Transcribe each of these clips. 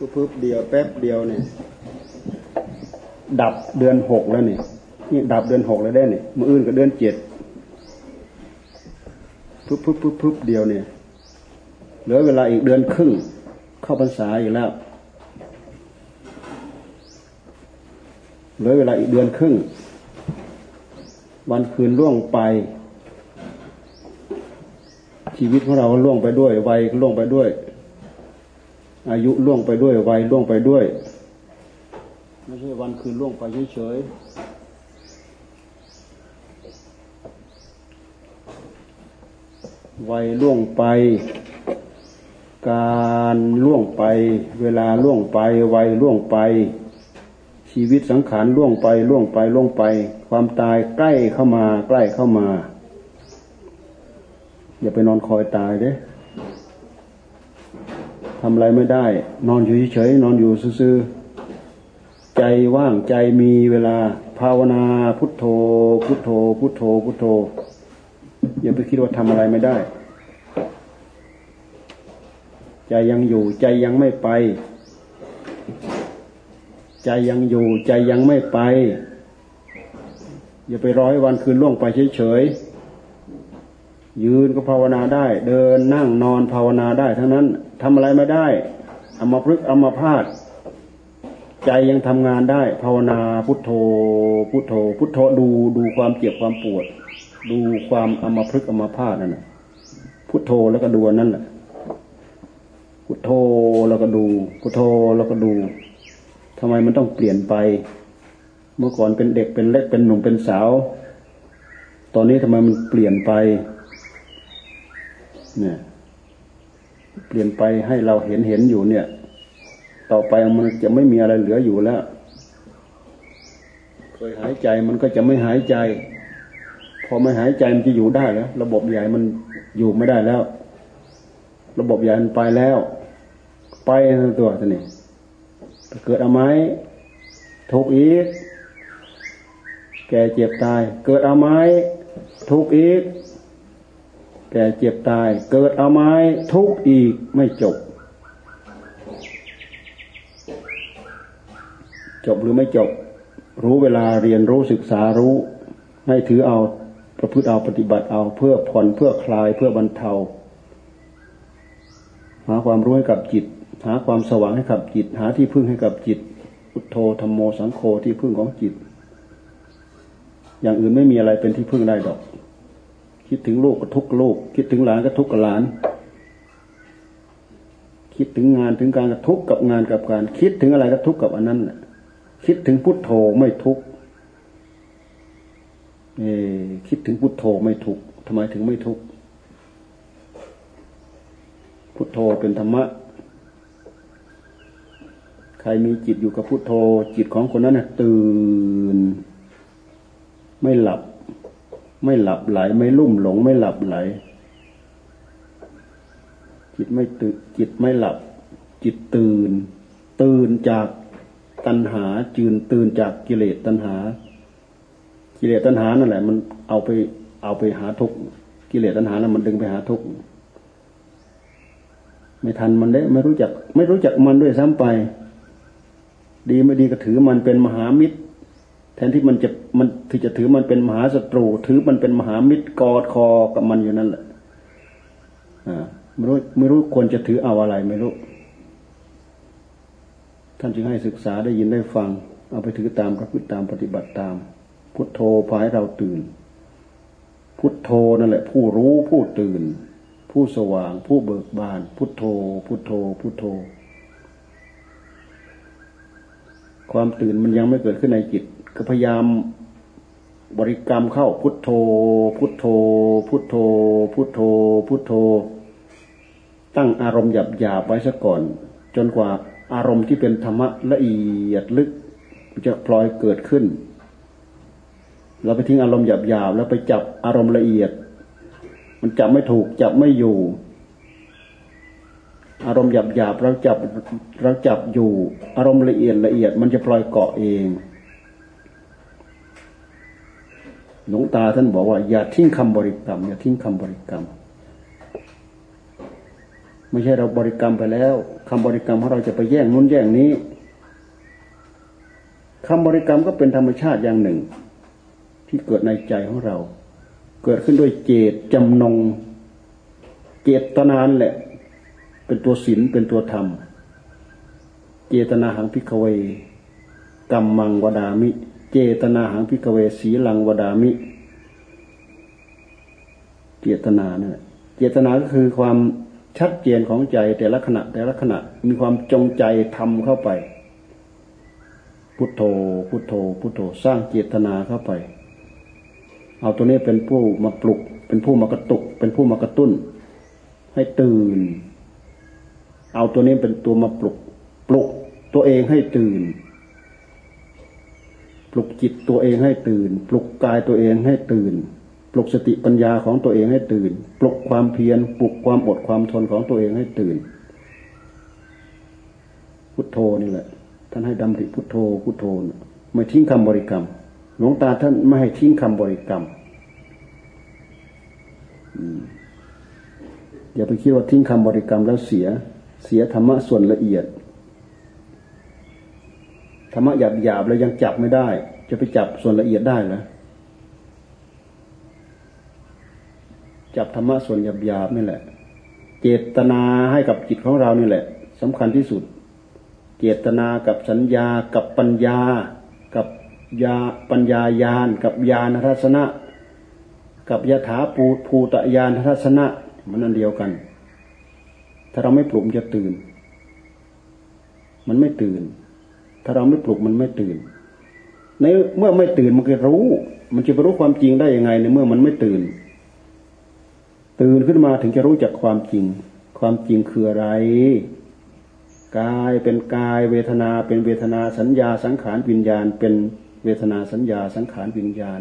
ปึ๊บเดียวแป๊บเดียวเนี่ย ดับเดือนหกแล้วเนี่ยนี่ดับเดือนหกแล้วได้เนี่ยมืออื่นก็เดือนเจ็ดปึ๊บปึ๊บปึ๊บปึ๊บเดียวเนี่ย เหลือเวลาอีกเดือนครึ่ง เข้าพรรษาอีกแล้วเหลือเวลาอีกเดือนครึ่ง วันคืนล่วงไป ชีวิตของเราล่วงไปด้วยวัยล่วงไปด้วย อายุล่วงไปด้วยวัยล่วงไปด้วย ไม่ใช่วันคืนล่วงไปเฉยๆวัยล่วงไป การล่วงไป เวลาล่วงไปวัยล่วงไป ชีวิตสังขารล่วงไปล่วงไปล่วงไป ความตายใกล้เข้ามา ใกล้เข้ามา อย่าไปนอนคอยตายเด้ ทำอะไรไม่ได้ นอนอยู่เฉยๆนอนอยู่ซื่อๆใจว่างใจมีเวลา ภาวนาพุทโธ พุทโธ พุทโธ พุทโธ อย่าไปคิดว่าทำอะไรไม่ได้ ใจยังอยู่ ใจยังไม่ไป ใจยังอยู่ ใจยังไม่ไป อย่าไปร้อยวันคืนล่วงไปเฉยๆ ยืนก็ภาวนาได้ เดินนั่งนอนภาวนาได้ ทั้งนั้นทำอะไรไม่ได้เอามาพลึกเอามาพาดใจยังทำงานได้ ภาวนาพุทโธ พุทโธ พุทโธดูดูความเจ็บความปวด ดูความเอามาพลึกเอามาพาดนั่นแหละพุทโธแล้วก็ดูนั่นแหละพุทโธแล้วก็ดู พุทโธแล้วก็ดูทำไมมันต้องเปลี่ยนไป เมื่อก่อนเป็นเด็กเป็นเล็กเป็นหนุ่มเป็นสาว ตอนนี้ทำไมมันเปลี่ยนไป เนี่ย เปลี่ยนไปให้เราเห็นเห็นอยู่เนี่ย ต่อไปมันจะไม่มีอะไรเหลืออยู่แล้ว เคยหายใจมันก็จะไม่หายใจ พอไม่หายใจมันจะอยู่ได้แล้วระบบใหญ่มันอยู่ไม่ได้แล้ว ระบบใหญ่มันไปแล้ว ไปตัวท่านี่เกิดเอาไม้ทุกอีก แก่เจ็บตาย เกิดเอาไม้ทุกอีก แก่เจ็บตาย เกิดเอาไม้ทุกอีกไม่จบ จบหรือไม่จบ รู้เวลาเรียนรู้ศึกษารู้ ให้ถือเอาประพฤติเอาปฏิบัติเอาเพื่อผ่อนเพื่อคลายเพื่อบรรเทา หาความรู้ให้กับจิต หาความสว่างให้กับจิต หาที่พึ่งให้กับจิตพุทโธธรรมโมสังโฆที่พึ่งของจิต อย่างอื่นไม่มีอะไรเป็นที่พึ่งได้ดอก คิดถึงลูกก็ทุกลูก คิดถึงหลานก็ทุกกับหลาน คิดถึงงานถึงการก็ทุกกับงานกับการ คิดถึงอะไรก็ทุกกับอันนั้นแหละคิดถึงพุทโธไม่ทุกเอคิดถึงพุทโธไม่ทุกทำไมถึงไม่ทุกพุทโธเป็นธรรมะ ใครมีจิตอยู่กับพุทโธ จิตของคนนั้นนะตื่น ไม่หลับ ไม่หลับไหล ไม่ลุ่มหลง ไม่หลับไหล จิตไม่ตื่นจิตไม่หลับ จิตตื่น ตื่นจากตัณหาจืนตื่นจากกิเลสตัณหา กิเลสตัณหานั่นแหละ มันเอาไปเอาไปหาทุกกิเลสตัณหานั้นมันดึงไปหาทุกไม่ทันมันได้ไม่รู้จัก ไม่รู้จักมันด้วยซ้ำไป ดีไม่ดีก็ถือมันเป็นมหามิตร แทนที่มันจะ มันที่จะถือมันเป็นมหาศัตรู ถือมันเป็นมหามิตรกอดคอกับมันอยู่นั่นแหละอ่าไม่รู้ไม่รู้ควรจะถือเอาอะไรไม่รู้ ท่านจึงให้ศึกษาได้ยินได้ฟัง เอาไปถือตามประพฤติตามปฏิบัติตาม พุทโธพาให้เราตื่น พุทโธนั่นแหละ ผู้รู้ผู้ตื่น ผู้สว่าง ผู้เบิกบาน พุทโธ พุทโธ พุทโธ ความตื่นมันยังไม่เกิดขึ้นในจิตก็พยายาม บริกรรมเข้าพุทโธ พุทโธ พุทโธ พุทโธ พุทโธ ตั้งอารมณ์หยาบหยาบไว้ซะก่อน จนกว่าอารมณ์ที่เป็นธรรมะละเอียดลึกจะพลอยเกิดขึ้น เราไปทิ้งอารมณ์หยาบๆแล้วไปจับอารมณ์ละเอียด มันจับไม่ถูกจับไม่อยู่ อารมณ์หยาบๆเราจับเราจับอยู่ อารมณ์ละเอียดละเอียด มันจะพลอยเกาะเอง หลวงตาท่านบอกว่า อย่าทิ้งคำบริกรรม อย่าทิ้งคำบริกรรม ไม่ใช่เราบริกรรมไปแล้วคำบริกรรมของเราจะไปแย่งนู้นแย่งนี้คำบริกรรมก็เป็นธรรมชาติอย่างหนึ่ง ที่เกิดในใจของเรา เกิดขึ้นด้วยเจตจำนง เจตนานแหละ เป็นตัวศีลเป็นตัวธรรม เจตนาหังพิกเวกรรมมังวดามิ เจตนาหังพิกเวสีลังวดามิ เจตนาเนี่ยเจตนาก็คือความชัดเจนของใจแต่ละขณะแต่ละขณะมีความจงใจทำเข้าไป พุทโธพุทโธพุทโธสร้างเจตนาเข้าไป เอาตัวนี้เป็นผู้มาปลุก เป็นผู้มากระตุก เป็นผู้มากระตุ้น ให้ตื่น เอาตัวนี้เป็นตัวมาปลุก ปลุกตัวเองให้ตื่น ปลุกจิตตัวเองให้ตื่น ปลุกกายตัวเองให้ตื่น ปลุกสติปัญญาของตัวเองให้ตื่น ปลุกความเพียรปลุกความอดความทนของตัวเองให้ตื่น พุทโธนี่แหละ ท่านให้ดำริพุทโธพุทโธไม่ทิ้งคำบริกรรม หลวงตาท่านไม่ให้ทิ้งคำบริกรรมอย่าไปคิดว่าทิ้งคำบริกรรมแล้วเสียเสียธรรมะส่วนละเอียด ธรรมะหยาบหยาบแล้วยังจับไม่ได้ จะไปจับส่วนละเอียดได้เหรอจับธรรมะส่วนหยาบๆนี่แหละ เจตนาให้กับจิตของเรานี่แหละสำคัญที่สุด เจตนากับสัญญา กับปัญญา กับยาปัญญายาน กับญาณทัศนะ กับยถาปูภูตยานทัศนะมันนั่นเดียวกัน ถ้าเราไม่ปลุกมันจะตื่น มันไม่ตื่น ถ้าเราไม่ปลุกมันไม่ตื่น ในเมื่อไม่ตื่นมันก็รู้ มันจะไปรู้ความจริงได้ยังไงในเมื่อมันไม่ตื่น ตื่นขึ้นมาถึงจะรู้จักความจริง ความจริงคืออะไรกายเป็นกายเวทนาเป็นเวทนาสัญญาสังขารวิญญาณ เป็นเวทนาสัญญาสังขารวิญญาณ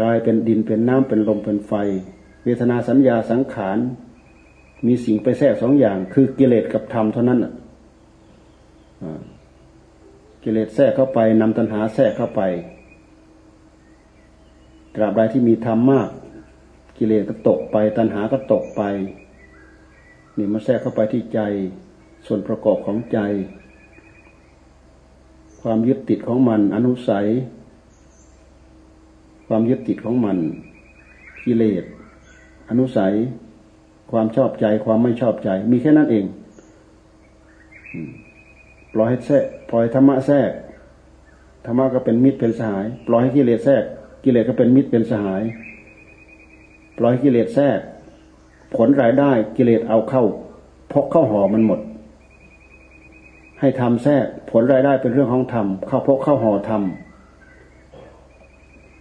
กายเป็นดินเป็นน้ำเป็นลมเป็นไฟ เวทนาสัญญาสังขารมีสิ่งไปแทรกสองอย่าง คือกิเลสกับธรรมเท่านั้น กิเลสแทรกเข้าไปนำตัณหาแทรกเข้าไป ตราบใดที่มีธรรมมาก กิเลสก็ตกไป ตัณหาก็ตกไป นี่มาแทรกเข้าไปที่ใจ ส่วนประกอบของใจ ความยึดติดของมัน อนุสัย ความยึดติดของมัน กิเลส อนุสัย ความชอบใจ ความไม่ชอบใจ มีแค่นั้นเองปล่อยให้แทรก ล่อยธรรมะแทรกธรรมะก็เป็นมิตรเป็นสหาย ปล่อยให้กิเลสแทรก กิเลสก็เป็นมิตรเป็นสหาย ปล่อยให้กิเลสแทรก ผลรายได้กิเลสเอาเข้าพกเข้าห่อมันหมด ให้ทำแทรก ผลรายได้เป็นเรื่องของธรรมเข้าพกเข้าห่อธรรม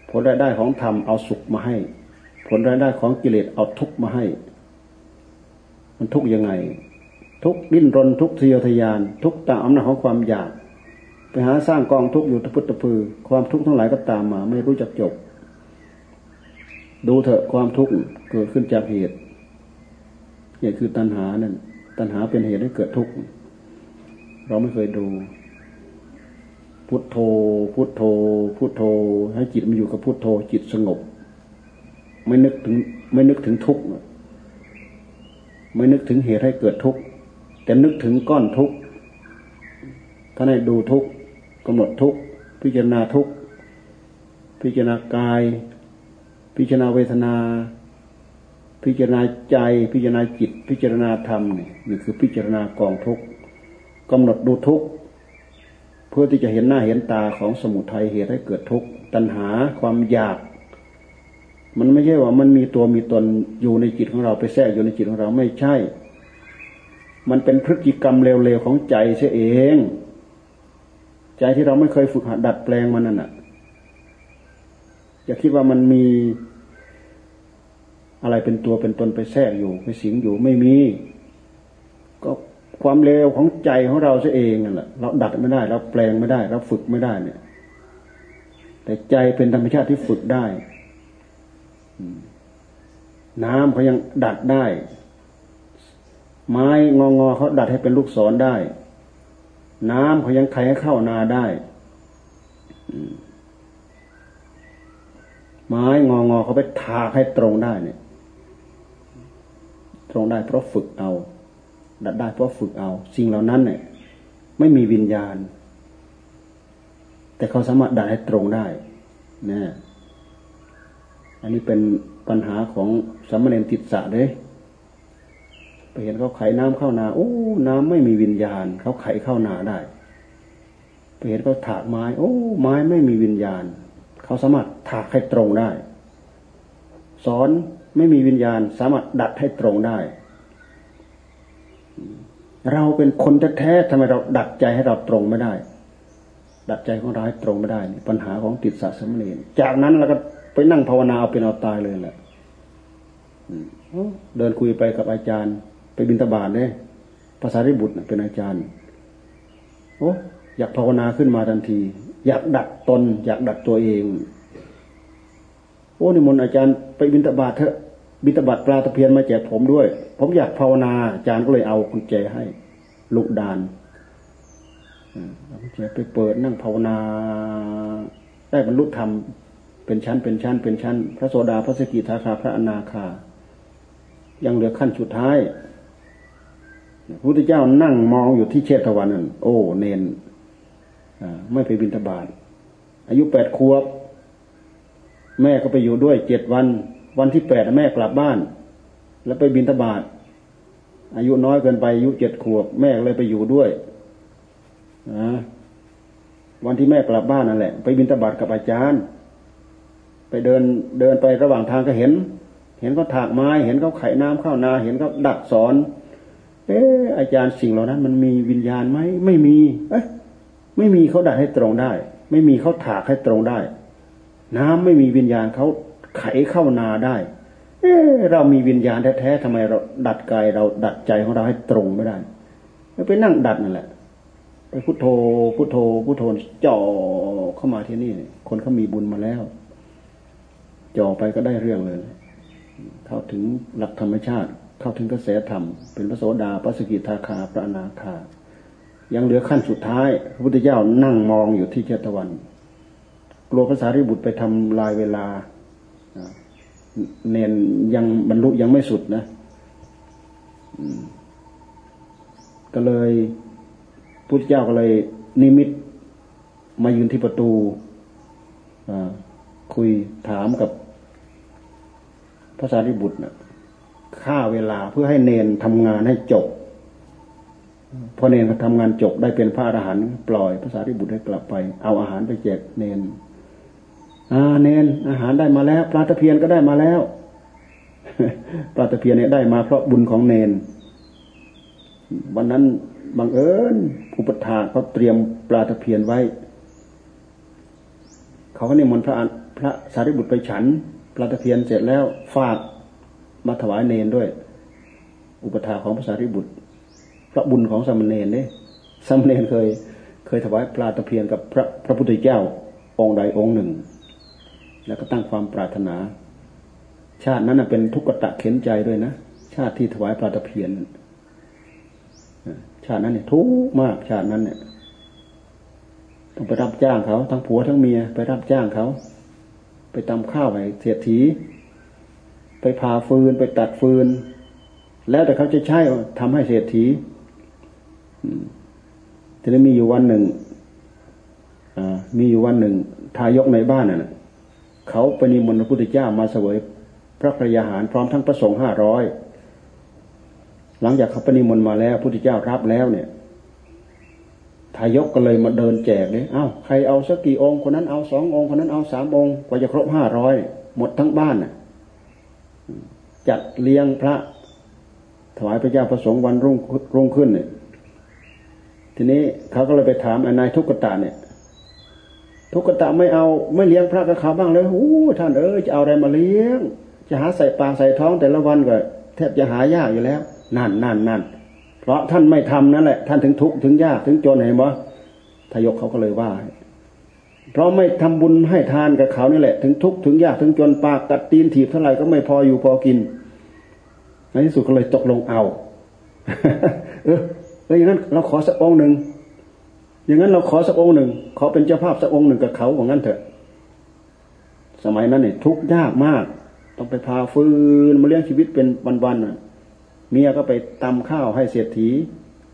ผลรายได้ของธรรมเอาสุขมาให้ ผลรายได้ของกิเลสเอาทุกข์มาให้ มันทุกข์ยังไง ทุกดิ้นรนทุกทะเยอทยาน ทุกตามอำนาจของความอยาก ไปหาสร้างกองทุกข์อยู่ทพุทธพือ ความทุกข์ทั้งหลายก็ตามมา ไม่รู้จักจบ ดูเถอะความทุกข์เกิดขึ้นจากเหตุ เหตุคือตัณหานั่นตัณหาเป็นเหตุให้เกิดทุกข์เราไม่เคยดู พุทโธ พุทโธ พุทโธ ให้จิตมันอยู่กับพุทโธ จิตสงบ ไม่นึกถึง ไม่นึกถึงทุกข์ไม่นึกถึงเหตุให้เกิดทุกข์แต่นึกถึงก้อนทุกข์ถ้าให้ดูทุกข์ กำหนดทุกพิจารณาทุกพิจารณากาย พิจารณาเวทนา พิจารณาใจ พิจารณาจิต พิจารณาธรรมนี่นี่คือพิจารณากองทุกกำหนดดูทุกเพื่อที่จะเห็นหน้าเห็นตาของสมุทัยเหตุให้เกิดทุกตัณหาความอยาก มันไม่ใช่ว่ามันมีตัวมีตนอยู่ในจิตของเราไปแทรกอยู่ในจิตของเราไม่ใช่ มันเป็นพฤติกรรมเร็วๆของใจเสียเอง ใจที่เราไม่เคยฝึกหัดดัดแปลงมันนั่นแหะอย่าคิดว่ามันมีอะไรเป็นตัวเป็นตนไปแทรกอยู่ไปสิงอยู่ไม่มี ก็ความเลวของใจของเราซะเองนั่นแหละเราดัดไม่ได้ เราแปลงไม่ได้ เราฝึกไม่ได้เนี่ย แต่ใจเป็นธรรมชาติที่ฝึกได้น้ำเขายังดัดได้ ไม้งองอเขาดัดให้เป็นลูกศรได้ น้ำเขายังไขให้เข้านาได้ไม้งองอเขาไปทาให้ตรงได้เนี่ย ตรงได้เพราะฝึกเอา ดัดได้เพราะฝึกเอา สิ่งเหล่านั้นเนี่ย ไม่มีวิญญาณ แต่เขาสามารถดัดให้ตรงได้นะอันนี้เป็นปัญหาของสามเณรติดสะเลย ไปเห็นเขาไขน้ำเข้านา โอ้ น้ำไม่มีวิญญาณ เขาไขเข้านาได้ ไปเห็นเขาถากไม้ โอ้ ไม้ไม่มีวิญญาณ เขาสามารถถากให้ตรงได้ สอนไม่มีวิญญาณ สามารถดัดให้ตรงได้ เราเป็นคนแท้ๆทำไมเราดัดใจให้เราตรงไม่ได้ ดัดใจของเราให้ตรงไม่ได้ ปัญหาของติดสะสมเนรจากนั้นเราก็ไปนั่งภาวนาเอาเป็นเอาตายเลยแหละเดินคุยไปกับอาจารย์ ไปบินตบาทเนี่ยภาษาริบุตรเป็นอาจารย์ โอ้อยากภาวนาขึ้นมาทันที อยากดัดตน อยากดัดตัวเอง โอ้นิมนต์อาจารย์ไปบินตบาทเถอะบินตบาทปลาตะเพียนมาแจกผมด้วย ผมอยากภาวนาอาจารย์ก็เลยเอากุญแจให้ลูกดานเอากุญแจไปเปิดนั่งภาวนา ได้บรรลุธรรมเป็นชั้นเป็นชั้น เป็นชั้น พระโสดาพระสกิทาคาพระอนาคา ยังเหลือขั้นสุดท้าย พระพุทธเจ้านั่งมองอยู่ที่เชตวันนั่นโอ้เนนไม่ไปบินทบาทอายุแปดขวบ แม่ก็ไปอยู่ด้วยเจ็ดวัน วันที่แปดแม่กลับบ้าน แล้วไปบินทบาทอายุน้อยเกินไปอายุเจ็ดขวบ แม่เลยไปอยู่ด้วยวันที่แม่กลับบ้านนั่นแหละ ไปบินทบาทกับอาจารย์ ไปเดินเดินไประหว่างทางก็เห็น เห็นเขาถากไม้ เห็นเขาไขน้ำเข้านา เห็นเขาดักสอน เอออาจารย์สิ่งเหล่านั้น มันมีวิญญาณไหมไม่มี เอ๊ะไม่มีเขาดัดให้ตรงได้ ไม่มีเขาถากให้ตรงได้ น้ำไม่มีวิญญาณเขาไขเข้านาได้ เออเรามีวิญญาณแท้ๆทำไมเราดัดกายเราดัดใจของเราให้ตรงไม่ได้ไปนั่งดัดนั่นแหละไปพุโทโธพุโทโธพุโทโธจ่อเข้ามาที่นี่คนเขามีบุญมาแล้วจ่อไปก็ได้เรื่องเลยเข้าถึงหลักธรรมชาติ เข้าถึงกระแสธรรม เป็นพระโสดาพระสกิทาคาพระอนาคา ยังเหลือขั้นสุดท้าย พระพุทธเจ้านั่งมองอยู่ที่เจตวัน กลัวภาษาริบุตรไปทำลายเวลาเนนยังบรรลุยังไม่สุดนะก็เลยพุทธเจ้าก็เลย นิมิตมายืนที่ประตูคุยถามกับพระสารีบุตรนะ ฆ่าเวลาเพื่อให้เนนทำงานให้จบพอเนนทำงานจบได้เป็นพระอรหันต์ปล่อยพระสารีบุตรให้กลับไป เอาอาหารไปแจกเนนอ่าเนนอาหารได้มาแล้วปลาตะเพียนก็ได้มาแล้วปลาตะเพียนเนี่ยได้มาเพราะบุญของเนน วันนั้นบังเอิญอุปถาเขาเตรียมปลาตะเพียนไว้ เขาก็นิมนต์พระพระสารีบุตรไปฉัน ปลาตะเพียนเสร็จแล้วฝาก มาถวายเนนด้วย อุปถาของพระสารีบุตร พระบุญของสมณเณรเนี่ยสมณเณรเคย เคยถวายปลาตะเพียนกับพระพระพุทธเจ้าองค์ใดองค์หนึ่ง แล้วก็ตั้งความปรารถนา ชาตินั้นเป็นทุกขตะเข็นใจด้วยนะ ชาติที่ถวายปลาตะเพียนชาตินั้นเนี่ยทุกมากชาตินั้นเนี่ยต้องไปรับจ้างเขา ทั้งผัวทั้งเมียไปรับจ้างเขา ไปตำข้าวให้เสียที ไปพาฟืนไปตัดฟืน แล้วแต่เขาจะใช้ทำให้เศรษฐีทีนี้มีอยู่วันหนึ่งมีอยู่วันหนึ่ง ทายกในบ้านน่ะเขาไปนิมนต์พระพุทธเจ้ามาเสวยพระพรยาหารพร้อมทั้งประสงค์ห้าร้อยหลังจากเขาปนิมนต์มาแล้วพุทธเจ้ารับแล้วเนี่ยทายกก็เลยมาเดินแจกเลยอ้าวใครเอาสักกี่องค์คนนั้นเอาสององค์คนนั้นเอาสามองค์กว่าจะครบห้าร้อยหมดทั้งบ้านน่ะ จัดเลี้ยงพระถวายพระเจ้าประสงค์วันรุ่งรุ่งขึ้นเนี่ย ทีนี้เขาก็เลยไปถามนายทุกตะเนี่ย ทุกตะไม่เอาไม่เลี้ยงพระกับเขาบ้างเลยโอ้ท่านเออจะเอาอะไรมาเลี้ยง จะหาใส่ปากใส่ท้องแต่ละวันก็แทบจะหายากอยู่แล้ว นั่นนั่นนั่นเพราะท่านไม่ทำนั่นแหละ ท่านถึงทุกข์ถึงยากถึงจนเห็นบ่ทายกเขาก็เลยว่า เพราะไม่ทำบุญให้ทานกับเขานี่แหละ ถึงทุกข์ถึงยากถึงจนปากกัดตีนถีบเท่าไหร่ก็ไม่พออยู่พอกินในที่สุดก็เลยตกลงเอา เออแล้วอย่างนั้นเราขอสักองหนึ่งอย่างนั้นเราขอสักองหนึ่งขอเป็นเจ้าภาพสักองหนึ่งกับเขาของงั้นเถอะ สมัยนั้นเนี่ยทุกข์ยากมาก ต้องไปพาฟืนมาเลี้ยงชีวิตเป็นวันๆน่ะเมียก็ไปตำข้าวให้เศรษฐี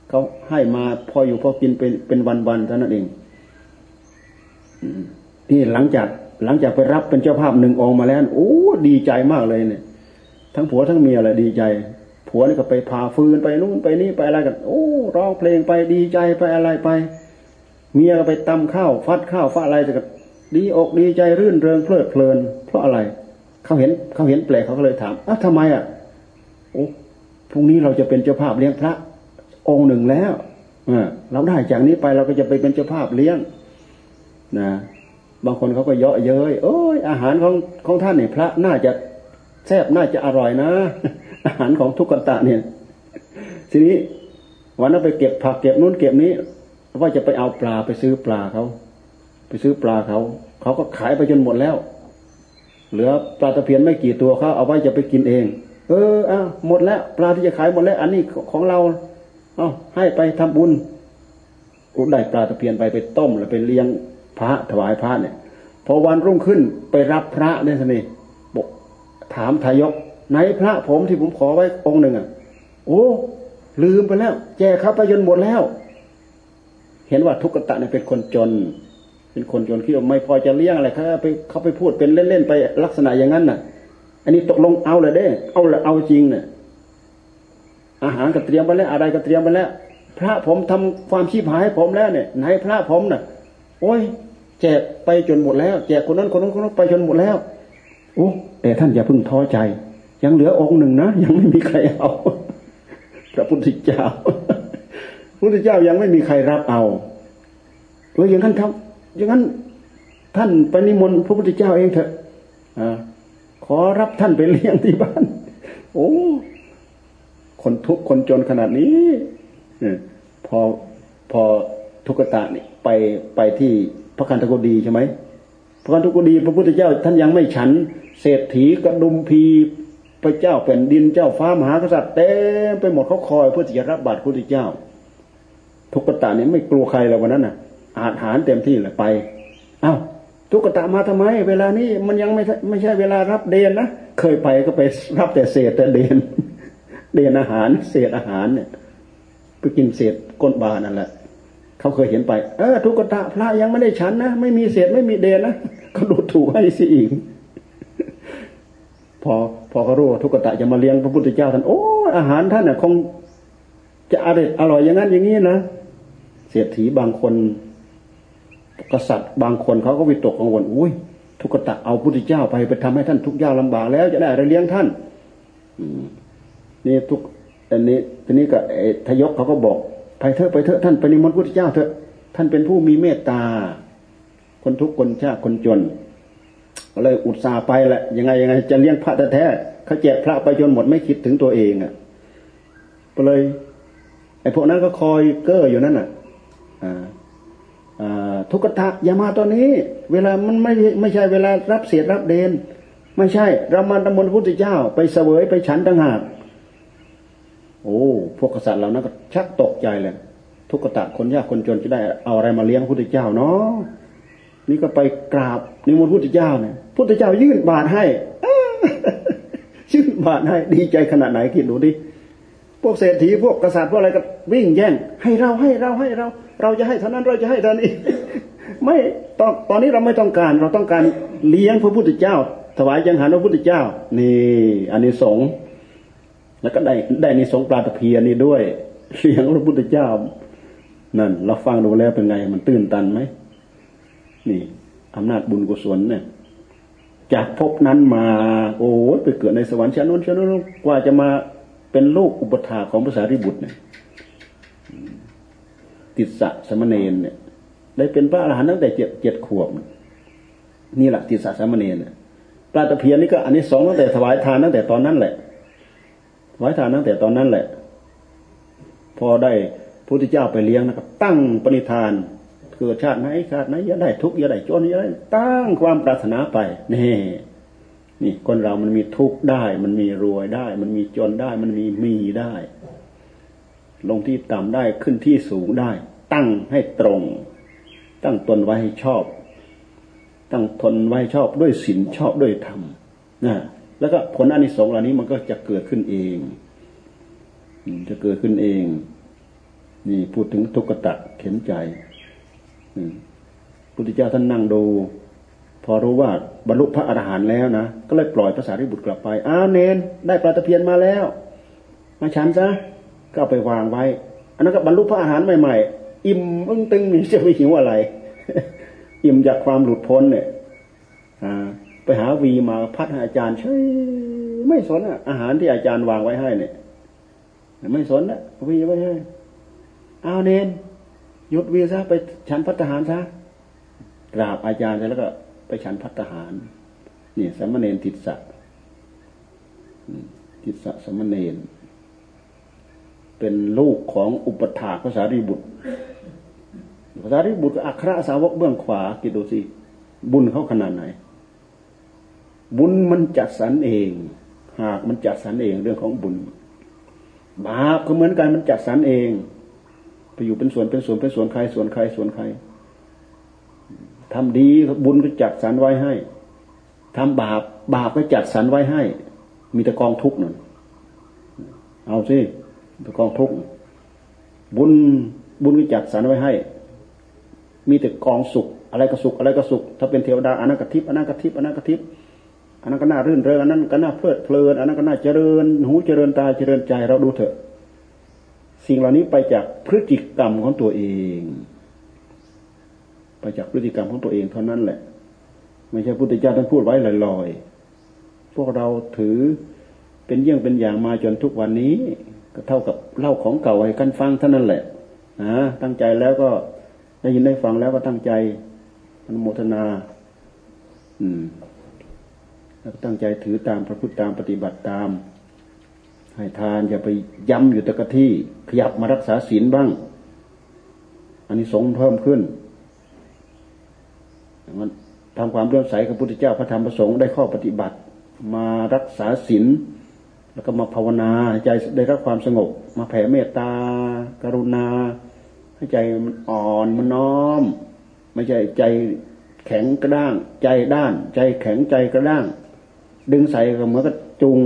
เขาให้มาพออยู่พอกินเป็นเป็นวันๆเท่านั้นเอง นี่หลังจากหลังจากไปรับเป็นเจ้าภาพหนึ่งองค์มาแล้วโอ้ดีใจมากเลยเนี่ย ทั้งผัวทั้งเมียเลยดีใจ ผัวนี่ก็ไปพาฟืนไปนู่นไปนี่ไปอะไรกัน โอ้ร้องเพลงไปดีใจไปอะไรไป เมียก็ไปตำข้าวฟัดข้าวฟัดอะไรกันดีอกดีใจรื่นเริงเพลิดเพลิน เพราะอะไรเขาเห็นเขาเห็นแปลกเขาก็เลยถามอ้าวทำไมอะโอ้พรุ่งนี้เราจะเป็นเจ้าภาพเลี้ยงพระ องค์หนึ่งแล้วเราได้จากนี้ไปเราก็จะไปเป็นเจ้าภาพเลี้ยง นะบางคนเขาก็เยาะเย้ยโอ้ยอาหารของของท่านเนี่ยพระน่าจะแซ่บน่าจะอร่อยนะ อาหารของทุกขตะเนี่ย ทีนี้วันนั้นไปเก็บผักเก็บนู้นเก็บนี้ ว่าจะไปเอาปลาไปซื้อปลาเขาไปซื้อปลาเขาเขาก็ขายไปจนหมดแล้ว เหลือปลาตะเพียนไม่กี่ตัวเขาเอาไว้จะไปกินเอง เอออะหมดแล้ว ปลาที่จะขายหมดแล้ว อันนี้ของเรา เอาให้ไปทำบุญอุได้ปลาตะเพียนไปไปต้มแล้วไปเลี้ยง พระถวายพระเนี่ยพอวันรุ่งขึ้นไปรับพระเนี่ยสินี่บอกถามทายกไหนพระผมที่ผมขอไว้องค์หนึ่งอะ โอ้ลืมไปแล้ว แจกเขาไปจนหมดแล้ว เห็นว่าทุกขตะเนี่ยเป็นคนจน เป็นคนจนคิดว่าไม่พอจะเลี้ยงอะไรเขาไปเขาไปพูดเป็นเล่นๆไปลักษณะอย่างนั้นน่ะ อันนี้ตกลงเอาเลยเด้ เอาละเอาจริงเนี่ยอาหารก็เตรียมไปแล้วอะไรก็เตรียมไปแล้ว พระผมทำความชีพหายผมแล้วเนี่ยไหนพระผมน่ะ โอ้ย แจกไปจนหมดแล้ว แจกคนนั้นคนนั้นคนนั้นไปจนหมดแล้วโอ้แต่ท่านอย่าเพิ่งท้อใจ ยังเหลือองค์หนึ่งนะยังไม่มีใครเอาพระพุทธเจ้าพระพุทธเจ้ายังไม่มีใครรับเอาเอออย่างนั้นทำอย่างนั้นท่านไปนิมนต์พระพุทธเจ้าเองเถอะอขอรับท่านไปเลี้ยงที่บ้าน โอ้ คนทุกข์คนจนขนาดนี้พอพอทุกตะนี่ไปไปที่ พระคันธกุดีใช่ไหมพระคันธกุดี พระพุทธเจ้า ท่านยังไม่ฉัน เศรษฐีกระดุมพีพระเจ้าแผ่นดินเจ้าฟ้ามหากษัตริย์เต็มไปหมดเขาคอยเพื่อจะรับบาตรพระพุทธเจ้า ทุกตะนี่ไม่กลัวใครเลยวันนั้นน่ะ อาหารเต็มที่เลยไปอ้าวทุกตะมาทำไม เวลานี้มันยังไม่ไม่ใช่เวลารับเดนนะเคยไปก็ไปรับแต่เศษแต่เดนเดนอาหาร เศษอาหารเนี่ยไปกินเศษก้นบานั่นแหละ เขาเคยเห็นไป เออ ทุกตะพระยังไม่ได้ฉันนะไม่มีเศษไม่มีเดนนะก็ดูถูกให้สิอีกพอพอเขารู้ทุกตะจะมาเลี้ยงพระพุทธเจ้าท่านโอ้อาหารท่านน่ะคงจะอร่อยอร่อยอย่างนั้นอย่างนี้นะเศรษฐีบางคน กษัตริย์บางคนเขาก็วิตกกังวลอุ้ยทุกตะเอาพุทธเจ้าไปไปทำให้ท่านทุกข์ยากลาบากแล้ว จะได้อะไรเลี้ยงท่านนี่ทุกอันนี้ทีนี้ก็ทยกเขาก็บอก ไปเถอะไปเถอะท่านไปนิมนต์พระพุทธเจ้าเถอะท่านเป็นผู้มีเมตตา คนทุกคนชาคนจนเลยอุตส่าห์ไปแหละยังไงยังไงจะเลี้ยงพระแท้ๆเขาแจกพระไปจนหมดไม่คิดถึงตัวเองอะก็เลยไอ้พวกนั้นก็คอยเก้ออยู่นั่นอะทุกขะอย่ามาตอนนี้ เวลามันไม่ไม่ใช่เวลารับเสียรับเดน ไม่ใช่ เรามาตำมนพระพุทธเจ้า ไปเสวยไปฉันต่างหาก โอ้พวกกษัตริย์เหล่านั้นก็ชักตกใจเลยทุกขตะคนยากคนจนจะได้เอาอะไรมาเลี้ยงพระพุทธเจ้าเนาะนี่ก็ไปกราบนิมนต์พระพุทธเจ้าเนี่ยพุทธเจ้ายื่นบาตรให้ยื่นบาตรให้ดีใจขนาดไหนคิดดูดิพวกเศรษฐีพวกกษัตริย์พวกอะไรก็วิ่งแย่ง ให้เราให้เราให้เรา เราจะให้เท่านั้นเราจะให้เท่านี้ไม่ตอนตอนนี้เราไม่ต้องการ เราต้องการเลี้ยงพระพุทธเจ้า ถวายยังหันพระพุทธเจ้า นี่อันนี้สงฆ์ แล้วก็ได้ได้ในสงปลาตะเพียนนี่ด้วยเสียงพระพุทธเจ้า นั่น เราฟังดูแล้วเป็นไง มันตื้นตันไหมนี่อำนาจบุญกุศลเนี่ย จากภพนั้นมา โอ้ไปเกิดในสวรรค์ชั้นนู้นชั้นนู้นกว่าจะมาเป็นลูกอุปถาของภาษาริบุตรเนี่ย ติดสะสมณเณรเนี่ย ได้เป็นพระอรหันต์ตั้งแต่เจ็ดเจ็ดขวบ นี่แหละติดสะสมณเณรเนี่ยปลาตะเพียนนี่ก็อันนี้สองตั้งแต่ถวายทานตั้งแต่ตอนนั้นแหละ ไว้ทานตั้งแต่ตอนนั้นแหละ พอได้พุทธเจ้าไปเลี้ยงนะครับ ตั้งปณิธานเกิดชาติไหนชาติไหนอย่าได้ทุกข์อย่าได้จนอย่าได้ตั้งความปรารถนาไปนี่นี่คนเรามันมีทุกข์ได้ มันมีรวยได้ มันมีจนได้ มันมีมีได้ ลงที่ต่ำได้ขึ้นที่สูงได้ ตั้งให้ตรง ตั้งตนไว้ให้ชอบ ตั้งทนไว้ชอบด้วยศีลชอบด้วยธรรมนะ แล้วก็ผลอนิสงส์เหล่านี้มันก็จะเกิดขึ้นเองจะเกิดขึ้นเอง นี่พูดถึงทุกตะเข็นใจพุทธเจ้าท่านนั่งดู พอรู้ว่าบรรลุพระอรหันต์แล้วนะก็เลยปล่อยภาษาริบุตรกลับไปอ้าวเนน ได้ปลาตะเพียนมาแล้ว มาฉันซะก็ไปวางไว้ อันนั้นก็บรรลุพระอรหันต์ใหม่ๆอิ่มอึ้งตึงนี่จะไปหิวอะไร อิ่มจากความหลุดพ้นเนี่ย ไปหาวีมาพัดให้อาจารย์ใช่ไม่สนอะอาหารที่อาจารย์วางไว้ให้เนี่ยไม่สนนะวีไว้ให้เอาเนนหยุดวีซะไปฉันพัฒหารซะกราบอาจารย์เสร็จแล้วก็ ไปฉันพัฒหารนี่สมณเณรติดสะติดสะสมณเณรเป็นลูกของอุปถาภาษารีบุตรภาษารีบุตรอัครสาวกเบื้องขวาคิดดูสิบุญเขาขนาดไหน บุญมันจัดสรรเอง หากมันจัดสรรเองเรื่องของบุญ บาปก็เหมือนกันมันจัดสรรเอง ไปอยู่เป็นส่วนเป็นส่วนเป็นส่วนใครส่วนใครส่วนใครทำดีบุญก็จัดสรรไว้ให้ทำบาปบาปก็จัดสรรไว้ให้ มีแต่กองทุกข์นั่นเอาสิแต่กองทุกข์บุญบุญก็จัดสรรไว้ให้ มีแต่กองสุข อะไรก็สุขอะไรก็สุข ถ้าเป็นเทวดาอนนั้นกทิพอันนั้นกทิพอันนั้นกทิพ อันนั้นก็น่ารื่นเริงอันนั้นก็น่าเพลิดเพลินอันนั้นก็น่าเจริญหูเจริญตาเจริญใจเราดูเถอะ สิ่งเหล่านี้ไปจากพฤติกรรมของตัวเอง ไปจากพฤติกรรมของตัวเองเท่านั้นแหละ ไม่ใช่พุทธเจ้าท่านพูดไว้ลอยๆพวกเราถือเป็นเยี่ยงเป็นอย่างมาจนทุกวันนี้ ก็เท่ากับเล่าของเก่าให้กันฟังเท่านั้นแหละนะตั้งใจแล้วก็ได้ยินได้ฟังแล้วก็ตั้งใจอนุโมทนา อืม แล้วตั้งใจถือตามพระพุทธตามปฏิบัติตาม ให้ทานอย่าไปย้ำอยู่ตะกที่ ขยับมารักษาศีลบ้าง อันนี้สงเพิ่มขึ้นมันทำความเลื่อมใสกับพุทธเจ้าพระธรรมพระสงฆ์ได้ข้อปฏิบัติ มารักษาศีลแล้วก็มาภาวนาใจได้รับความสงบ มาแผ่เมตตา กรุณา ให้ใจมันอ่อนมันน้อม ไม่ใช่ใจแข็งกระด้าง ใจด้าน ใจแข็งใจกระด้าง ดึงใส่ก็เหมือนกับจูง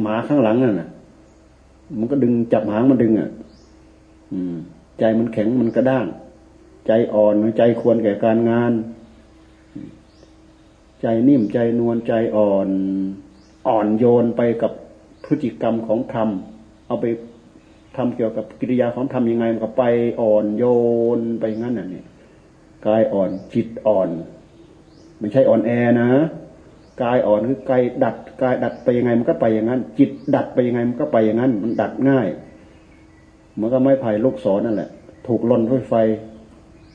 หมาข้างหลังน่ะ มันก็ดึงจับหางมันดึงอะ อืม ใจมันแข็งมันกระด้าง ใจอ่อนใจควรแก่การงาน ใจนิ่มใจนวลใจอ่อน อ่อนโยนไปกับพฤติกรรมของธรรม เอาไปทำเกี่ยวกับกิริยาของธรรมยังไงมันก็ไปอ่อนโยนไปงั้นน่ะนี่กายอ่อนจิตอ่อน ไม่ใช่อ่อนแอนะ กายอ่อนคือกายดัดกายดัดไปยังไงมันก็ไปอย่างนั้น จิตดัดไปยังไงมันก็ไปอย่างนั้น มันดัดง่ายเหมือนกับไม้ไผ่ลูกศรนั่นแหละ ถูกลนด้วยไฟ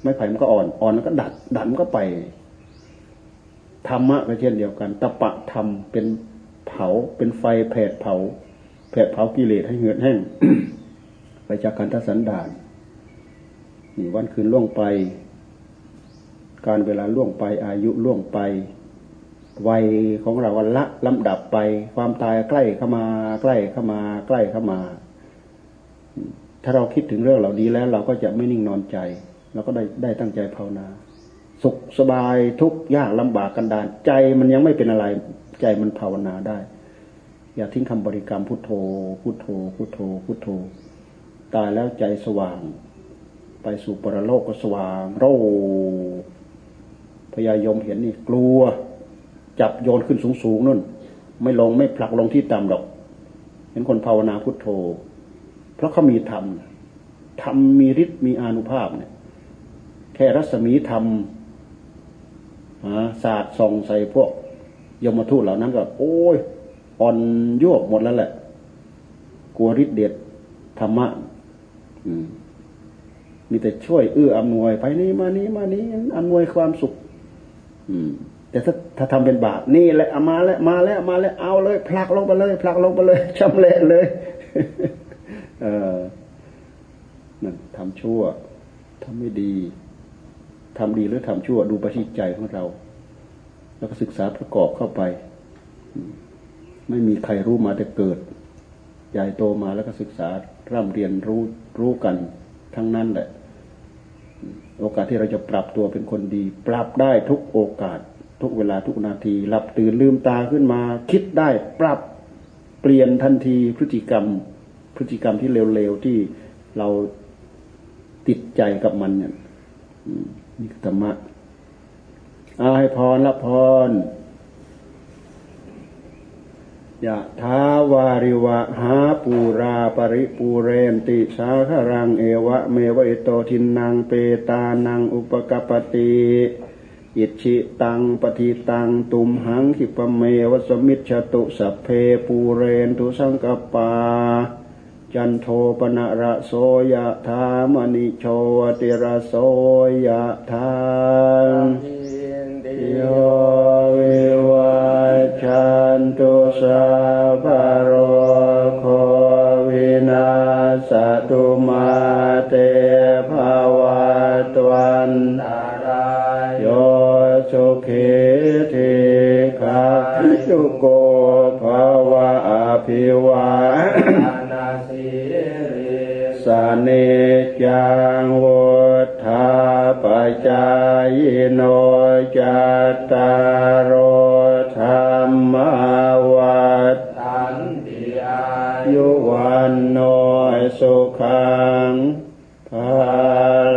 ไม้ไผ่มันก็อ่อนอ่อนมันก็ดัดดัดมันก็ไปธรรมะก็เช่นเดียวกันตะปะธรรมเป็นเผาเป็นไฟแผดเผาแผดเผากิเลสให้เหือดแห้งไปจากการทัศนดานนี่วันคืนล่วงไป การเวลาล่วงไปอายุล่วงไป วัยของเราละลำดับไป ความตายใกล้เข้ามา ใกล้เข้ามา ใกล้เข้ามา ถ้าเราคิดถึงเรื่องเหล่านี้แล้ว เราก็จะไม่นิ่งนอนใจ เราก็ได้ได้ตั้งใจภาวนา สุขสบายทุกยากลำบากกันดานใจมันยังไม่เป็นอะไรใจมันภาวนาได้ อย่าทิ้งคำบริกรรมพุทโธ พุทโธ พุทโธ พุทโธ ตายแล้วใจสว่าง ไปสู่ปรโลกก็สว่างโรพยายมเห็นนี่กลัว จับโยนขึ้นสูงสูงนู่น ไม่ลงไม่ผลักลงที่ต่ำหรอก เห็นคนภาวนาพุทโธ เพราะเขามีธรรมธรรมมีฤทธิ์มีอนุภาพเนี่ย แค่รัศมีธรรมศาสตร์ส่องใส่พวกยมทูตเหล่านั้นก็ โอ้ยอ่อนยวหมดแล้วแหละ กลัวฤทธิ์เดชธรรมะมีแต่ช่วยเอื้ออำนวยไปนี่มานี้มานี้อำนวยความสุข อืม แต่ถ้าถ้าทำเป็นบาปนี่แหละมาแล้วมาแล้วมาแล้วเอาเลยผลักลงไปเลยผลักลงไปเลยชำเละเลย เออนั่นทำชั่วทำไม่ดีทำดีหรือทำชั่วดูไปที่ใจของเรา แล้วก็ศึกษาประกอบเข้าไป ไม่มีใครรู้มาแต่เกิดใหญ่โตมาแล้วก็ศึกษาร่ำเรียนรู้รู้กันทั้งนั้นแหละ โอกาสที่เราจะปรับตัวเป็นคนดี ปรับได้ทุกโอกาส ทุกเวลาทุกนาทีหลับตื่นลืมตาขึ้นมา คิดได้ปรับเปลี่ยนทันทีพฤติกรรม พฤติกรรมที่เร็วๆที่เราติดใจกับมันเนี่ยนี่ธรรมะอาให้พรละพรยะท้าวาริวะหาปูราปริปูเรนติสาครังเอวะ เมวะอิโตทินังเปตานังอุปกปติ อิชิตังปฏิตังตุมหังขิปเมวสมิชตุสัพเพปูเรนตุสังกปา จันโทปนะระโสยะธามณิโชติระโสยะธาโยวิวัชันตุสาภโรโควินาสตุมาเต ภิวาสเนจังวุธาปจายโนจัตตารโอธรรมวัฏันติอายุวันโนสุขังภา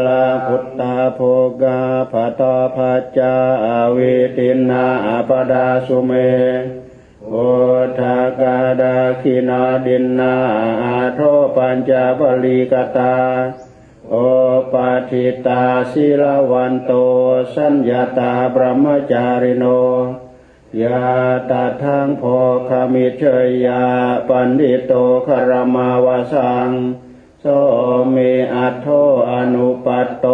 ลาพุตตาโภกาภตาภัจจาวิตินาปดาสุเม ปัญจบริกตา โอปาทิตาศิลวันโต สัญญาตาบรมจาริโนยาตาทางโพคามิเชยยาปันดิโตคารมาวาสังโสเมอัตโทอนุปัตโต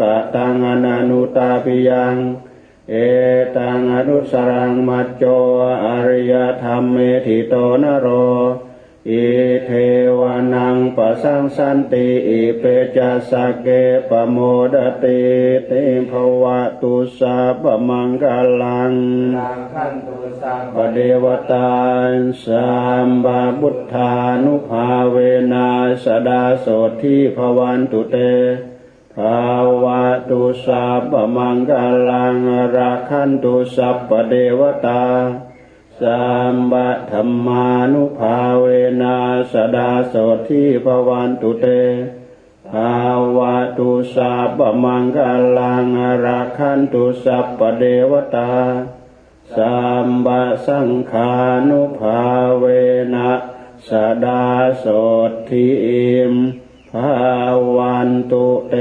กะตังอนานุตาปิยัง เอตังอนุสรังมัจโจอริยธรรมเมธิโตนโร อิเทวานัง ปะสังสันติอิเปจัสเกปโมดติเตภวะตุสาปมังกลังปเดวตาสัมบาบุทธานุภาเวนาสดาโสทีภวันตุเตภาวะตุสาปมังกลังราคันตุสัพปเดวตา สัมบะธรรมานุภาเวนาสดาโสที่ภวันตุเตภาวะตุสัพมังกลังราคันตุสัพปเดวตาสัมบะสังขานุภาเวนะสดาโสทิมภาวันตุเต